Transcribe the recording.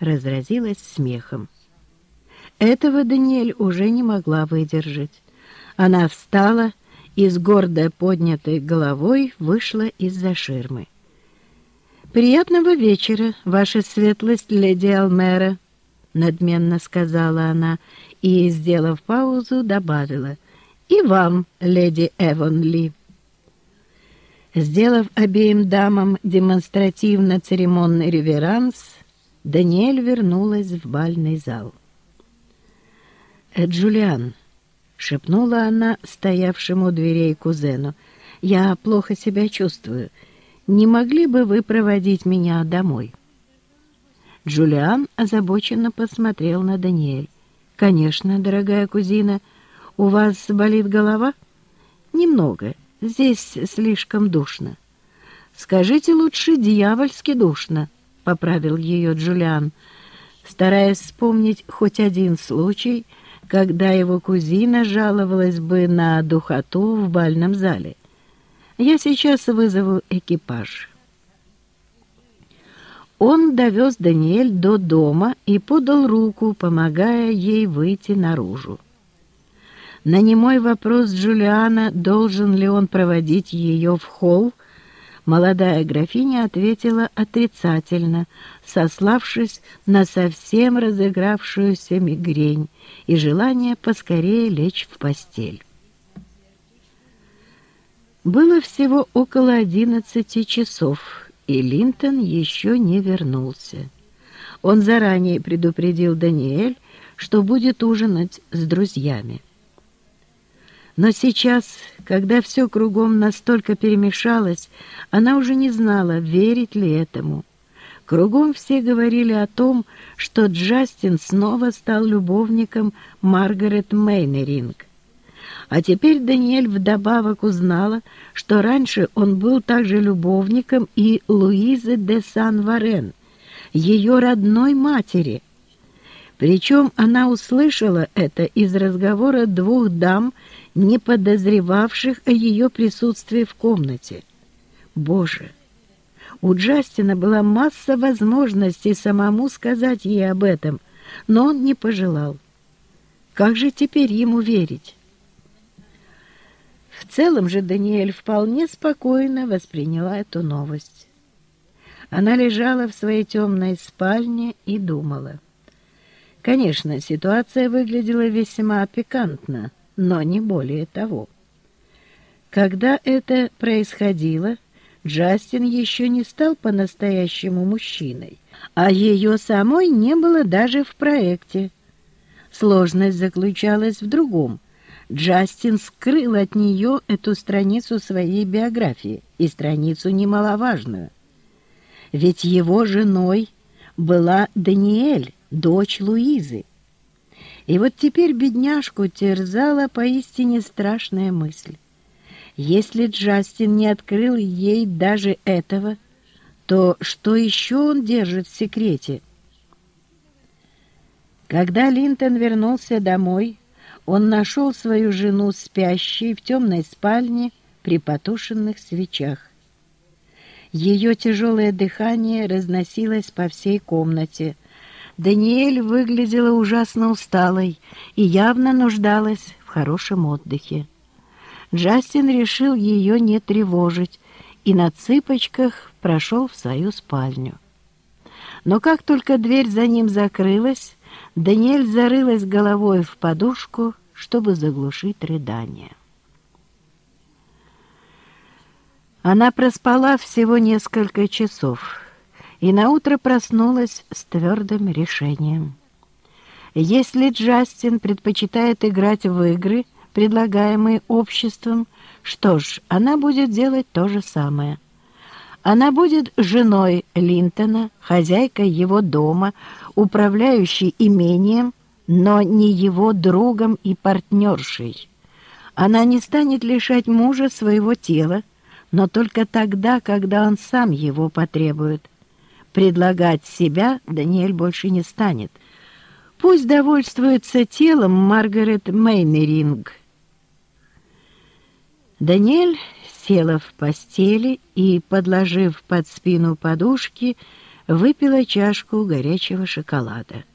разразилась смехом. Этого Даниэль уже не могла выдержать. Она встала и с гордо поднятой головой вышла из-за ширмы. «Приятного вечера, ваша светлость, леди Алмера», — надменно сказала она и, сделав паузу, добавила. «И вам, леди Эвонли». Сделав обеим дамам демонстративно церемонный реверанс, Даниэль вернулась в бальный зал. «Э, «Джулиан», — шепнула она стоявшему у дверей кузену, — «я плохо себя чувствую. Не могли бы вы проводить меня домой?» Джулиан озабоченно посмотрел на Даниэль. «Конечно, дорогая кузина. У вас болит голова?» «Немного. Здесь слишком душно». «Скажите лучше, дьявольски душно», — поправил ее Джулиан, стараясь вспомнить хоть один случай, когда его кузина жаловалась бы на духоту в бальном зале. «Я сейчас вызову экипаж». Он довез Даниэль до дома и подал руку, помогая ей выйти наружу. На немой вопрос Джулиана, должен ли он проводить ее в холл, молодая графиня ответила отрицательно, сославшись на совсем разыгравшуюся мигрень и желание поскорее лечь в постель. Было всего около одиннадцати часов, и Линтон еще не вернулся. Он заранее предупредил Даниэль, что будет ужинать с друзьями. Но сейчас, когда все кругом настолько перемешалось, она уже не знала, верить ли этому. Кругом все говорили о том, что Джастин снова стал любовником Маргарет Мейнеринг. А теперь Даниэль вдобавок узнала, что раньше он был также любовником и Луизы де Сан-Варен, ее родной матери. Причем она услышала это из разговора двух дам, не подозревавших о ее присутствии в комнате. Боже! У Джастина была масса возможностей самому сказать ей об этом, но он не пожелал. Как же теперь ему верить? В целом же Даниэль вполне спокойно восприняла эту новость. Она лежала в своей темной спальне и думала. Конечно, ситуация выглядела весьма пикантно, но не более того. Когда это происходило, Джастин еще не стал по-настоящему мужчиной, а ее самой не было даже в проекте. Сложность заключалась в другом — Джастин скрыл от нее эту страницу своей биографии, и страницу немаловажную. Ведь его женой была Даниэль, дочь Луизы. И вот теперь бедняжку терзала поистине страшная мысль. Если Джастин не открыл ей даже этого, то что еще он держит в секрете? Когда Линтон вернулся домой, он нашел свою жену спящей в темной спальне при потушенных свечах. Ее тяжелое дыхание разносилось по всей комнате. Даниэль выглядела ужасно усталой и явно нуждалась в хорошем отдыхе. Джастин решил ее не тревожить и на цыпочках прошел в свою спальню. Но как только дверь за ним закрылась, Даниэль зарылась головой в подушку, чтобы заглушить рыдание. Она проспала всего несколько часов и наутро проснулась с твердым решением. Если Джастин предпочитает играть в игры, предлагаемые обществом, что ж, она будет делать то же самое — она будет женой Линтона, хозяйкой его дома, управляющей имением, но не его другом и партнершей. Она не станет лишать мужа своего тела, но только тогда, когда он сам его потребует. Предлагать себя Даниэль больше не станет. Пусть довольствуется телом Маргарет Мейнеринг. Даниэль села в постели и, подложив под спину подушки, выпила чашку горячего шоколада.